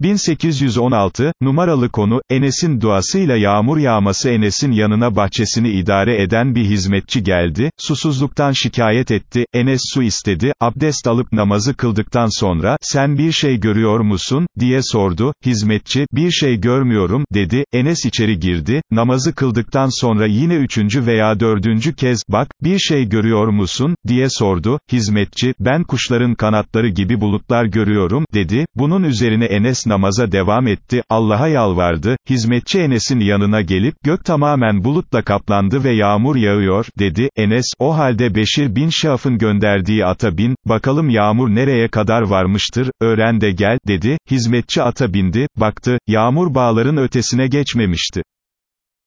1816, numaralı konu, Enes'in duasıyla yağmur yağması Enes'in yanına bahçesini idare eden bir hizmetçi geldi, susuzluktan şikayet etti, Enes su istedi, abdest alıp namazı kıldıktan sonra, sen bir şey görüyor musun, diye sordu, hizmetçi, bir şey görmüyorum, dedi, Enes içeri girdi, namazı kıldıktan sonra yine üçüncü veya dördüncü kez, bak, bir şey görüyor musun, diye sordu, hizmetçi, ben kuşların kanatları gibi bulutlar görüyorum, dedi, bunun üzerine Enes namaza devam etti, Allah'a yalvardı, hizmetçi Enes'in yanına gelip, gök tamamen bulutla kaplandı ve yağmur yağıyor, dedi, Enes, o halde Beşir bin Şaf'ın gönderdiği ata bin, bakalım yağmur nereye kadar varmıştır, öğren de gel, dedi, hizmetçi ata bindi, baktı, yağmur bağların ötesine geçmemişti.